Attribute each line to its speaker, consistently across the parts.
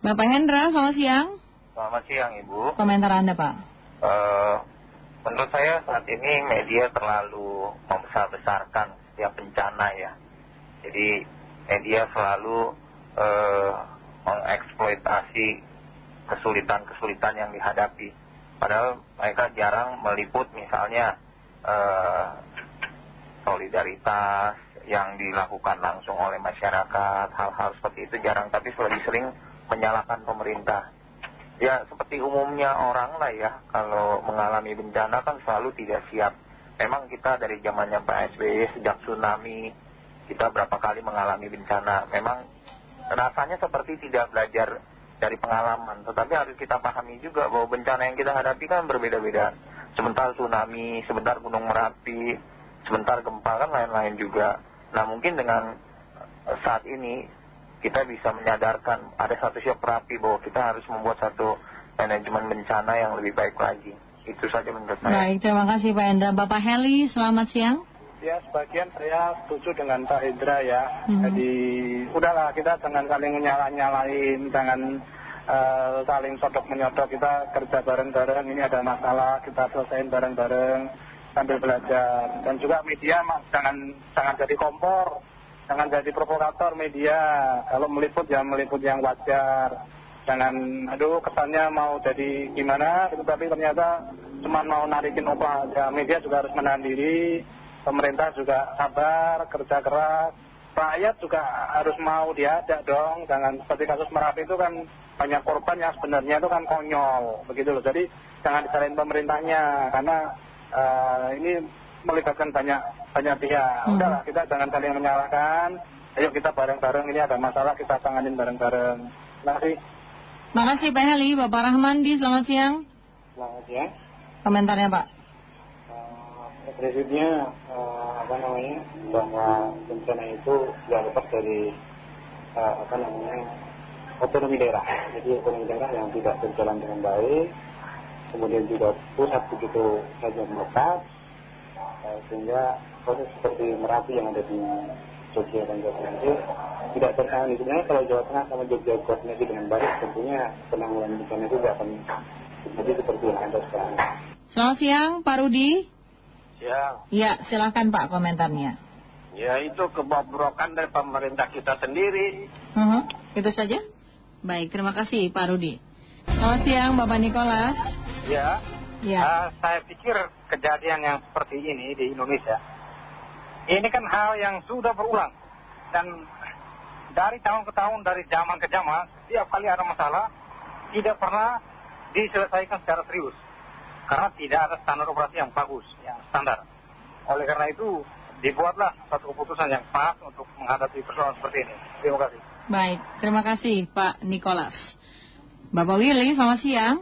Speaker 1: Bapak Hendra, selamat siang.
Speaker 2: Selamat siang Ibu.
Speaker 1: Komentar Anda Pak.
Speaker 2: Uh, menurut saya saat ini media terlalu membesar-besarkan setiap bencana ya. Jadi media selalu uh, mengeksploitasi kesulitan-kesulitan yang dihadapi. Padahal mereka jarang meliput misalnya uh, solidaritas yang dilakukan langsung oleh masyarakat, hal-hal seperti itu jarang, tapi lebih sering menyalahkan pemerintah. Ya seperti umumnya orang lah ya, kalau mengalami bencana kan selalu tidak siap. Memang kita dari zamannya Pak SBY sejak tsunami, kita berapa kali mengalami bencana. Memang rasanya seperti tidak belajar dari pengalaman. Tetapi harus kita pahami juga bahwa bencana yang kita hadapi kan berbeda-beda. Sebentar tsunami, sebentar gunung merapi, sebentar gempa kan lain-lain juga. Nah mungkin dengan saat ini kita bisa menyadarkan ada satu siap rapi bahwa kita harus membuat satu manajemen bencana yang lebih baik lagi. Itu saja menurut saya.
Speaker 1: Baik, terima kasih Pak Hendra. Bapak Heli, selamat siang.
Speaker 3: Ya, sebagian saya setuju dengan Pak Hendra ya.
Speaker 1: -hmm.
Speaker 3: Jadi, udahlah kita jangan saling nyala-nyalain, jangan uh, saling sodok menyodok. Kita kerja bareng-bareng, ini ada masalah, kita selesaiin bareng-bareng sambil belajar. Dan juga media jangan, jangan jadi kompor jangan jadi provokator media. Kalau meliput ya meliput yang wajar. Jangan aduh kesannya mau jadi gimana tapi ternyata cuma mau narikin apa ya media juga harus menahan diri pemerintah juga sabar kerja keras. Rakyat juga harus mau diajak dong. Jangan seperti kasus Merapi itu kan banyak korban yang sebenarnya itu kan konyol begitu loh. Jadi jangan disalahin pemerintahnya karena uh, ini melibatkan banyak banyak pihak. Hmm. Udahlah kita jangan saling menyalahkan. Ayo kita bareng-bareng ini ada masalah kita tanganin bareng-bareng. Terima kasih.
Speaker 1: Terima kasih Pak Heli. Bapak Rahman di selamat siang.
Speaker 4: Selamat siang.
Speaker 1: Komentarnya Pak.
Speaker 4: Uh, prinsipnya uh, apa namanya bahwa bencana itu tidak lepas dari uh, apa namanya otonomi daerah. Jadi otonomi daerah yang tidak berjalan dengan baik, kemudian juga pusat begitu saja melekat, sehingga proses seperti Merapi yang ada di Jogja dan Jawa Tengah itu tidak tertangani. Sebenarnya kalau Jawa Tengah sama Jogja koordinasi dengan baik, tentunya penanggulangan bencana itu tidak akan jadi seperti yang ada sekarang.
Speaker 1: Selamat siang, Pak Rudi.
Speaker 5: Siang.
Speaker 1: Ya, silakan Pak komentarnya.
Speaker 5: Ya, itu kebobrokan dari pemerintah kita sendiri.
Speaker 1: Uh -huh. Itu saja? Baik, terima kasih Pak Rudi. Selamat siang, Bapak Nikolas.
Speaker 6: Ya,
Speaker 1: Ya.
Speaker 6: Uh, saya pikir kejadian yang seperti ini di Indonesia, ini kan hal yang sudah berulang. Dan dari tahun ke tahun, dari zaman ke zaman, setiap kali ada masalah, tidak pernah diselesaikan secara serius. Karena tidak ada standar operasi yang bagus, yang standar. Oleh karena itu, dibuatlah satu keputusan yang pas untuk menghadapi persoalan seperti ini. Terima kasih.
Speaker 1: Baik, terima kasih Pak Nikolas. Bapak Willy, selamat siang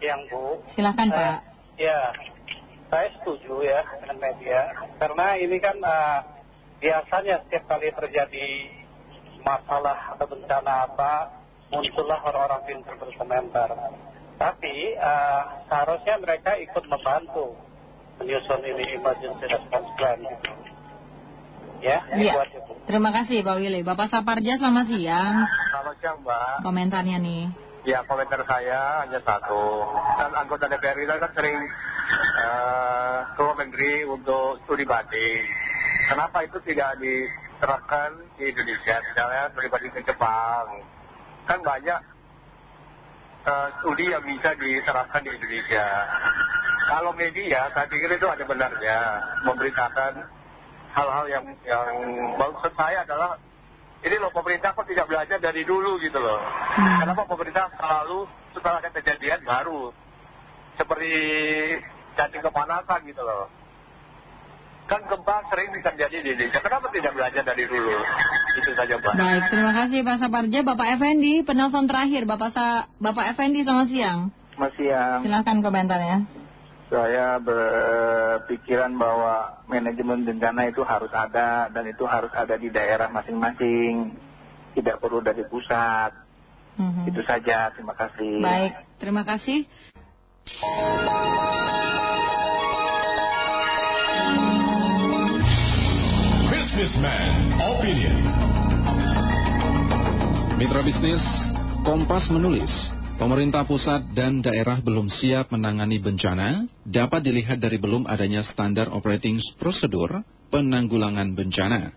Speaker 7: siang Bu.
Speaker 1: Silakan Pak.
Speaker 7: Ya, saya setuju ya dengan media karena ini kan uh, biasanya setiap kali terjadi masalah atau bencana apa muncullah orang-orang pintar berkomentar. Tapi uh, seharusnya mereka ikut membantu menyusun ini emergency response plan gitu. Ya,
Speaker 1: ya. Terima kasih Pak Willy. Bapak Saparja selamat siang.
Speaker 2: Selamat siang Mbak.
Speaker 1: Komentarnya nih.
Speaker 2: Ya komentar saya hanya satu. Dan anggota DPR itu kan sering uh, ke negeri untuk studi banding. Kenapa itu tidak diterapkan di Indonesia? Misalnya studi banding ke Jepang. Kan banyak uh, studi yang bisa diterapkan di Indonesia. Kalau media, saya pikir itu ada benarnya memberitakan hal-hal yang yang maksud saya adalah ini loh pemerintah kok tidak belajar dari dulu gitu loh. Hmm. Kenapa pemerintah selalu setelah ada kejadian baru seperti cacing kepanasan gitu loh. Kan gempa sering bisa jadi di Indonesia. Kenapa tidak belajar dari dulu? Itu saja Pak.
Speaker 1: Baik, terima kasih Pak Saparja. Bapak Effendi, penelpon terakhir. Bapak Sa Bapak Effendi, selamat siang.
Speaker 3: Selamat siang.
Speaker 1: Silakan komentarnya.
Speaker 3: Saya berpikiran bahwa manajemen bencana itu harus ada dan itu harus ada di daerah masing-masing. Tidak perlu dari pusat. -hmm. Itu saja, terima kasih.
Speaker 1: Baik, terima kasih.
Speaker 8: Businessman Opinion Mitra bisnis Kompas menulis, pemerintah pusat dan daerah belum siap menangani bencana dapat dilihat dari belum adanya standar operating prosedur penanggulangan bencana.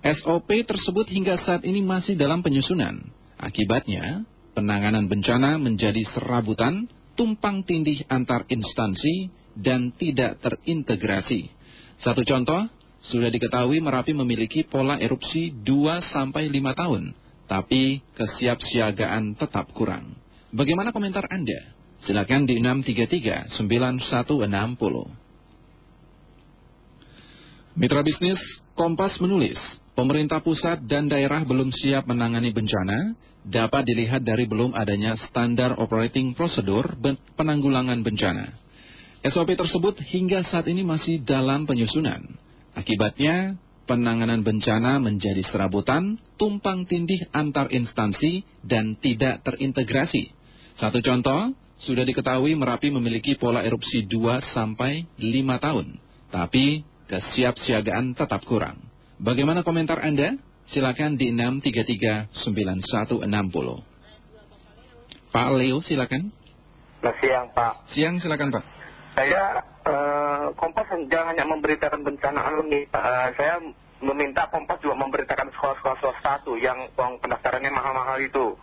Speaker 8: SOP tersebut hingga saat ini masih dalam penyusunan. Akibatnya, penanganan bencana menjadi serabutan, tumpang tindih antar instansi, dan tidak terintegrasi. Satu contoh, sudah diketahui Merapi memiliki pola erupsi 2-5 tahun tapi kesiapsiagaan tetap kurang. Bagaimana komentar Anda? Silakan di 633 9160. Mitra bisnis Kompas menulis, pemerintah pusat dan daerah belum siap menangani bencana, dapat dilihat dari belum adanya standar operating prosedur penanggulangan bencana. SOP tersebut hingga saat ini masih dalam penyusunan. Akibatnya, penanganan bencana menjadi serabutan, tumpang tindih antar instansi, dan tidak terintegrasi. Satu contoh, sudah diketahui Merapi memiliki pola erupsi 2 sampai 5 tahun, tapi kesiapsiagaan tetap kurang. Bagaimana komentar Anda? Silakan di 6339160. Pak Leo, silakan.
Speaker 9: Selamat siang, Pak.
Speaker 8: Siang, silakan, Pak.
Speaker 9: Saya uh, Kompas jangan hanya memberitakan bencana alami. Uh, saya meminta Kompas juga memberitakan sekolah-sekolah swasta tuh yang uang pendaftarannya mahal-mahal itu.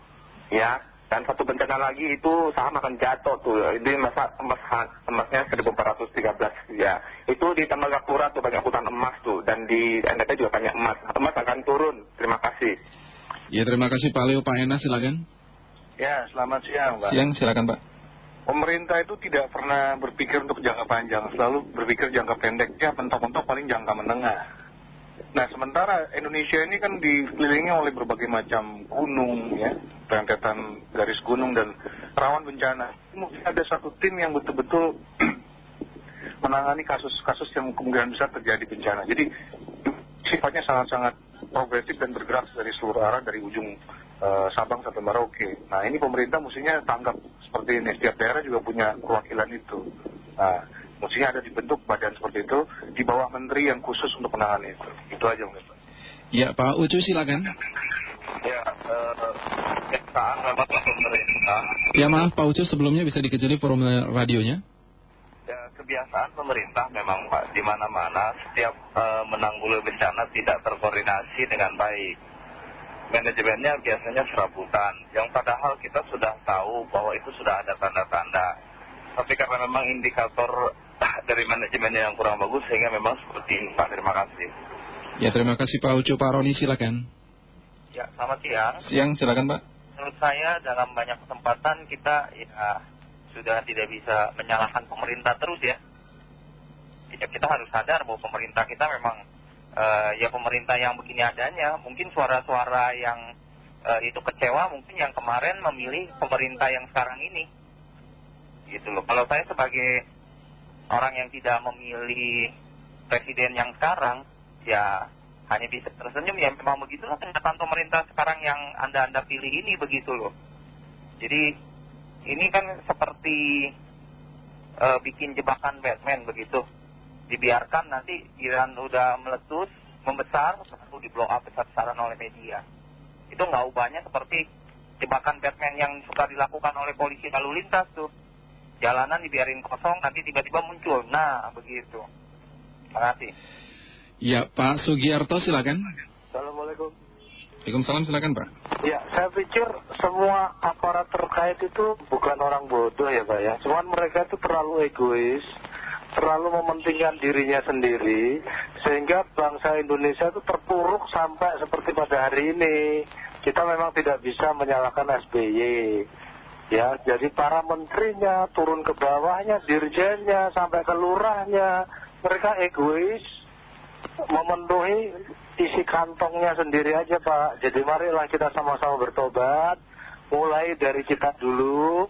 Speaker 9: Ya, dan satu bencana lagi itu saham akan jatuh tuh. Ini masa emas emasnya 1413 ya. Itu di Tembagapura tuh banyak hutan emas tuh dan di NTT juga banyak emas. Emas akan turun. Terima kasih.
Speaker 8: Ya terima kasih Pak Leo Pak Ena silakan.
Speaker 10: Ya selamat siang Pak.
Speaker 8: Siang silakan Pak
Speaker 10: pemerintah itu tidak pernah berpikir untuk jangka panjang, selalu berpikir jangka pendek, ya mentok-mentok paling jangka menengah. Nah sementara Indonesia ini kan dikelilingi oleh berbagai macam gunung ya, rentetan garis gunung dan rawan bencana. Mungkin ada satu tim yang betul-betul menangani kasus-kasus yang kemungkinan besar terjadi bencana. Jadi sifatnya sangat-sangat progresif dan bergerak dari seluruh arah dari ujung Eh, Sabang sampai Merauke. Nah ini pemerintah mestinya tanggap seperti ini. Setiap daerah juga punya perwakilan itu. Nah mestinya ada dibentuk badan seperti itu di bawah menteri yang khusus untuk penanganan itu. Itu aja mungkin Pak.
Speaker 8: Ya Pak Ucu silakan.
Speaker 5: Ya, uh, memang pemerintah.
Speaker 8: Ya maaf Pak Ucu sebelumnya bisa dikecili forum radionya.
Speaker 5: Ya, kebiasaan pemerintah memang Pak, di mana-mana setiap uh, menanggulangi bencana tidak terkoordinasi dengan baik manajemennya biasanya serabutan, yang padahal kita sudah tahu bahwa itu sudah ada tanda-tanda. Tapi karena memang indikator dari manajemennya yang kurang bagus, sehingga memang seperti ini Pak. Terima kasih.
Speaker 8: Ya terima kasih Pak Ucu. Pak Roni silakan.
Speaker 11: Ya selamat siang.
Speaker 8: Siang silakan Pak.
Speaker 11: Menurut saya dalam banyak kesempatan kita ya sudah tidak bisa menyalahkan pemerintah terus ya. Ya kita harus sadar bahwa pemerintah kita memang uh, ya pemerintah yang begini adanya, mungkin suara-suara yang uh, itu kecewa mungkin yang kemarin memilih pemerintah yang sekarang ini. Gitu loh. Kalau saya sebagai orang yang tidak memilih presiden yang sekarang, ya hanya bisa tersenyum ya memang begitulah kenyataan pemerintah sekarang yang anda-anda pilih ini begitu loh. Jadi ini kan seperti uh, bikin jebakan Batman begitu dibiarkan nanti Iran udah meletus, membesar, lalu di blow up besar-besaran oleh media. Itu nggak ubahnya seperti jebakan Batman yang suka dilakukan oleh polisi lalu lintas tuh. Jalanan dibiarin kosong, nanti tiba-tiba muncul. Nah, begitu. Terima kasih.
Speaker 8: Ya, Pak Sugiarto silakan.
Speaker 9: Assalamualaikum.
Speaker 8: Waalaikumsalam silakan Pak.
Speaker 9: Ya, saya pikir semua aparat terkait itu bukan orang bodoh ya Pak ya. Cuman mereka itu terlalu egois terlalu mementingkan dirinya sendiri sehingga bangsa Indonesia itu terpuruk sampai seperti pada hari ini kita memang tidak bisa menyalahkan SBY ya jadi para menterinya turun ke bawahnya dirjennya sampai ke lurahnya mereka egois memenuhi isi kantongnya sendiri aja Pak jadi marilah kita sama-sama bertobat mulai dari kita dulu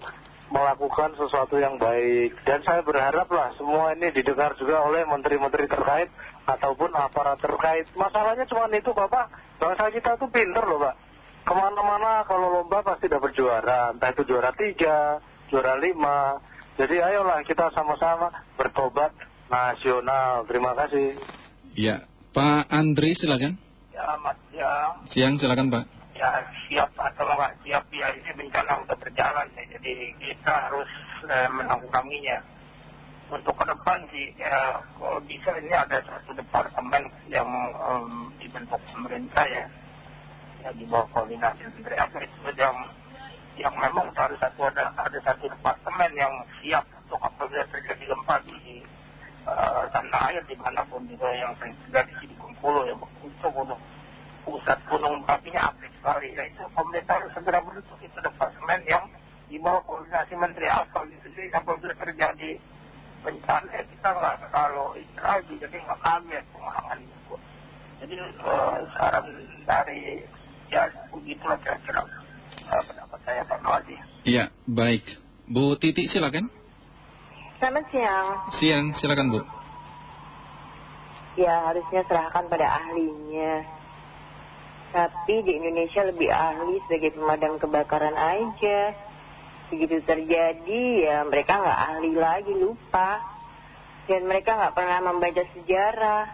Speaker 9: melakukan sesuatu yang baik. Dan saya berharap lah semua ini didengar juga oleh menteri-menteri terkait ataupun aparat terkait. Masalahnya cuma itu Bapak, bangsa kita tuh pinter loh Pak. Ke mana-mana kalau lomba pasti dapat juara, entah itu juara tiga, juara lima. Jadi ayolah kita sama-sama bertobat nasional. Terima kasih.
Speaker 8: Ya, Pak Andri silakan.
Speaker 11: Ya, Mas, ya.
Speaker 8: Siang silakan Pak.
Speaker 6: ya siap atau nggak siap ya ini bencana udah berjalan ya. Jadi kita harus eh, menanggulanginya. Untuk ke depan sih, ya kalau bisa ini ada satu departemen yang em, dibentuk pemerintah ya, yang di bawah koordinasi Menteri itu yang yang memang harus satu ada ada satu departemen yang siap untuk apabila terjadi gempa di eh, tanah air di mana pun juga yang terjadi di Bengkulu ya itu gunung pusat gunung apinya aktif sekali ya itu pemerintah harus segera bentuk itu departemen yang di bawah koordinasi Menteri Asal itu sih apabila terjadi bencana ya kita nggak kalau itu lagi jadi nggak kaget pemahaman itu. Jadi eh, saran dari ya begitulah kira-kira pendapat saya Pak
Speaker 8: Iya, baik. Bu Titi silakan.
Speaker 12: Selamat siang.
Speaker 8: Siang, silakan Bu.
Speaker 12: Ya harusnya serahkan pada ahlinya. Tapi di Indonesia lebih ahli sebagai pemadam kebakaran aja. Begitu terjadi ya mereka nggak ahli lagi lupa. Dan mereka nggak pernah membaca sejarah.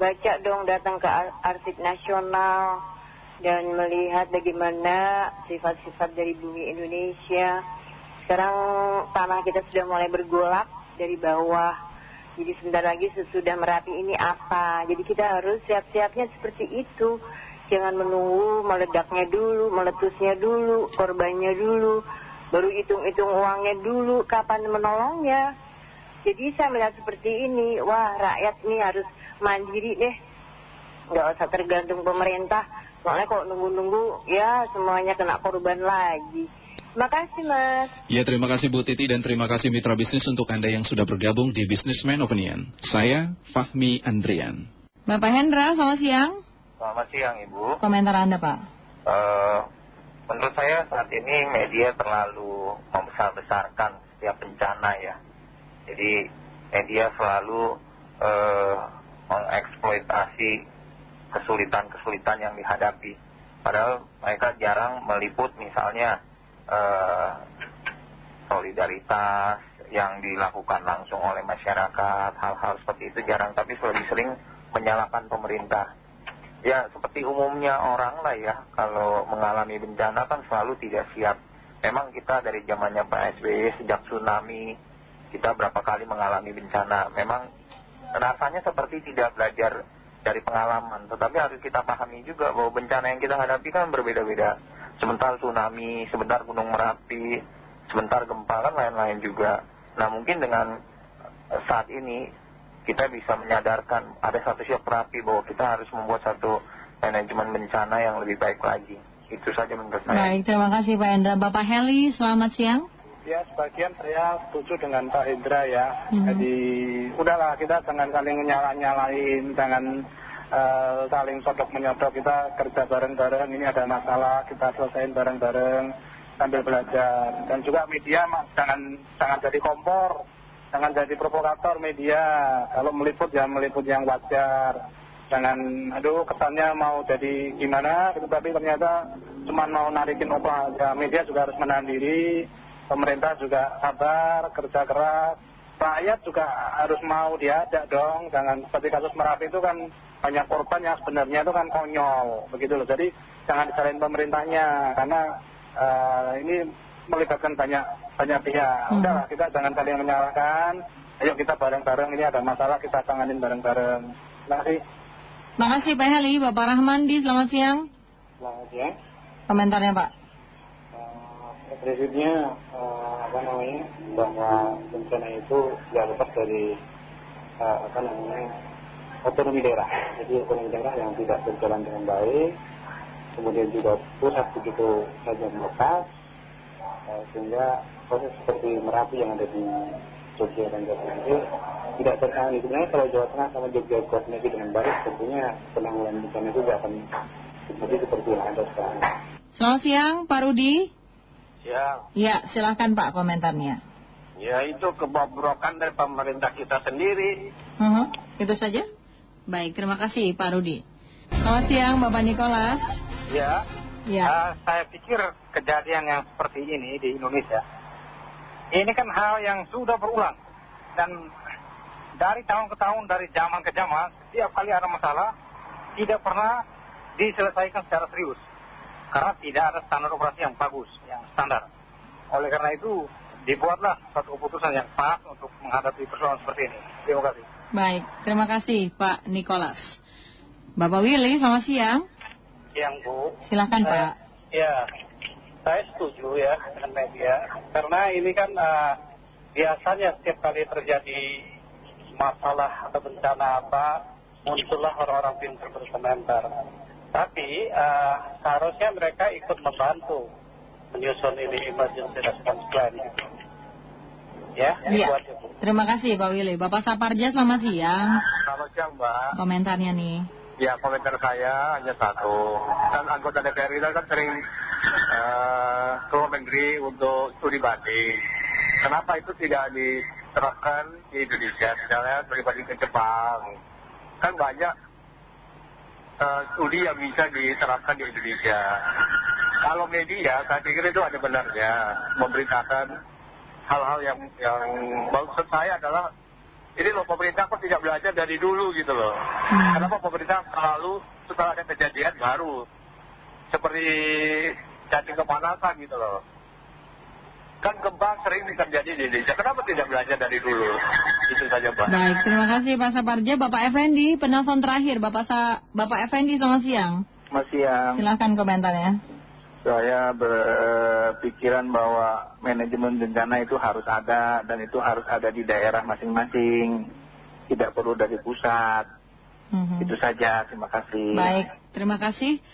Speaker 12: Baca dong datang ke ar- arsip nasional dan melihat bagaimana sifat-sifat dari bumi Indonesia. Sekarang tanah kita sudah mulai bergolak dari bawah. Jadi sebentar lagi sesudah Merapi ini apa. Jadi kita harus siap-siapnya seperti itu. Jangan menunggu meledaknya dulu, meletusnya dulu, korbannya dulu. Baru hitung-hitung uangnya dulu, kapan menolongnya. Jadi saya melihat seperti ini, wah rakyat ini harus mandiri deh. Nggak usah tergantung pemerintah. Soalnya kalau nunggu-nunggu, ya semuanya kena korban lagi. Terima kasih mas.
Speaker 8: Ya, terima kasih Bu Titi dan terima kasih mitra bisnis untuk Anda yang sudah bergabung di Businessman Opinion. Saya Fahmi Andrian.
Speaker 1: Bapak Hendra, selamat siang.
Speaker 11: Selamat siang Ibu.
Speaker 1: Komentar Anda Pak.
Speaker 11: Eh, menurut saya saat ini media terlalu membesar-besarkan setiap bencana ya. Jadi media selalu eh, mengeksploitasi kesulitan-kesulitan yang dihadapi. Padahal mereka jarang meliput misalnya eh, solidaritas yang dilakukan langsung oleh masyarakat, hal-hal seperti itu jarang. Tapi lebih sering menyalahkan pemerintah. Ya seperti umumnya orang lah ya, kalau mengalami bencana kan selalu tidak siap. Memang kita dari zamannya Pak SBY sejak tsunami, kita berapa kali mengalami bencana. Memang rasanya seperti tidak belajar dari pengalaman. Tetapi harus kita pahami juga bahwa bencana yang kita hadapi kan berbeda-beda. Sebentar tsunami, sebentar gunung merapi, sebentar gempa kan lain-lain juga. Nah mungkin dengan eh, saat ini kita bisa menyadarkan ada satu siap terapi bahwa kita harus membuat satu manajemen bencana yang lebih baik lagi. Itu saja menurut saya.
Speaker 1: Baik, terima kasih Pak Hendra. Bapak Heli, selamat siang.
Speaker 3: Ya, sebagian saya setuju dengan Pak Hendra ya.
Speaker 1: Mhm.
Speaker 3: Jadi, udahlah kita jangan saling nyala-nyalain, jangan eh, saling sodok menyodok. Kita kerja bareng-bareng, ini ada masalah, kita selesaiin bareng-bareng sambil belajar. Dan juga media jangan, jangan jadi kompor, jangan jadi provokator media. Kalau meliput ya meliput yang wajar. Jangan, aduh kesannya mau jadi gimana, tapi ternyata cuma mau narikin apa aja. Media juga harus menahan diri, pemerintah juga sabar, kerja keras, rakyat juga harus mau diajak dong. Jangan seperti kasus Merapi itu kan banyak korban yang sebenarnya itu kan konyol, begitu loh. Jadi jangan disalahin pemerintahnya, karena eh, ini melibatkan banyak banyak pihak.
Speaker 1: Hmm.
Speaker 3: Udahlah, kita jangan saling menyalahkan. Ayo kita bareng-bareng, ini ada masalah kita tanganin bareng-bareng. Terima kasih.
Speaker 1: Terima kasih Pak Heli. Bapak Rahmandi, selamat siang.
Speaker 4: Selamat siang.
Speaker 1: Komentarnya Pak.
Speaker 4: Prinsipnya eh, apa namanya bahwa bencana itu tidak lepas dari eh, apa namanya otonomi daerah. Jadi otonomi daerah yang tidak berjalan dengan baik, kemudian juga pusat begitu saja melepas, eh, sehingga proses seperti merapi yang ada di Jogja dan Jawa Tengah itu tidak tertangani. Sebenarnya kalau Jawa Tengah sama Jogja koordinasi dengan baik, tentunya penanggulangan bencana tidak akan seperti seperti yang ada sekarang.
Speaker 1: Selamat siang Pak Rudi.
Speaker 13: Ya,
Speaker 1: Ya, silahkan Pak komentarnya.
Speaker 13: ya itu kebobrokan dari pemerintah kita sendiri.
Speaker 1: Mhm, Itu saja? Baik, terima kasih Pak Rudi. Selamat siang Bapak Nikolas.
Speaker 6: Ya,
Speaker 1: Ya.
Speaker 6: eh, saya pikir kejadian yang seperti ini di Indonesia, ini kan hal yang sudah berulang. Dan dari tahun ke tahun, dari zaman ke zaman, setiap kali ada masalah, tidak pernah diselesaikan secara serius.
Speaker 3: Karena tidak ada standar operasi yang bagus, yang standar. Oleh karena itu, dibuatlah satu keputusan yang pas untuk menghadapi persoalan seperti ini. Terima kasih.
Speaker 1: Baik, terima kasih Pak Nicholas. Bapak Willy, selamat siang.
Speaker 7: Siang Bu.
Speaker 1: Silahkan
Speaker 7: Saya-
Speaker 1: Pak.
Speaker 7: Ya, saya setuju ya dengan media. Karena ini kan eh, biasanya setiap kali terjadi masalah atau bencana apa, muncullah orang-orang pintar berkomentar. Tapi eh, seharusnya mereka ikut membantu menyusun ini emergency response plan. Gitu. Ya,
Speaker 1: Iya.
Speaker 7: itu Bu.
Speaker 1: Terima kasih Pak Willy. Bapak Saparja, selamat siang.
Speaker 2: Selamat siang Mbak.
Speaker 1: Komentarnya nih.
Speaker 2: Ya komentar saya hanya satu. Kan anggota DPR kita kan sering eh, ke Menteri untuk studi banding. Kenapa itu tidak diterapkan di Indonesia? Misalnya studi banding ke Jepang. Kan banyak studi yang bisa diterapkan di Indonesia. Kalau media, saya pikir itu ada benarnya memberitakan hal-hal yang yang maksud saya adalah ini loh pemerintah kok tidak belajar dari dulu gitu loh. Kenapa pemerintah selalu setelah ada kejadian baru seperti cacing kepanasan gitu loh. Kan gempa sering terjadi di Indonesia. Kenapa tidak belajar dari dulu? Itu saja Mbak.
Speaker 1: Baik, terima kasih Pak Saparja. Bapak Effendi, penelpon terakhir. Bapak Sa Bapak Effendi, selamat siang.
Speaker 14: Selamat siang.
Speaker 1: Silahkan komentarnya.
Speaker 14: Saya berpikiran bahwa manajemen bencana itu harus ada dan itu harus ada di daerah masing-masing. Tidak perlu dari pusat.
Speaker 1: Mhm.
Speaker 14: Itu saja. Terima kasih.
Speaker 1: Baik, terima kasih.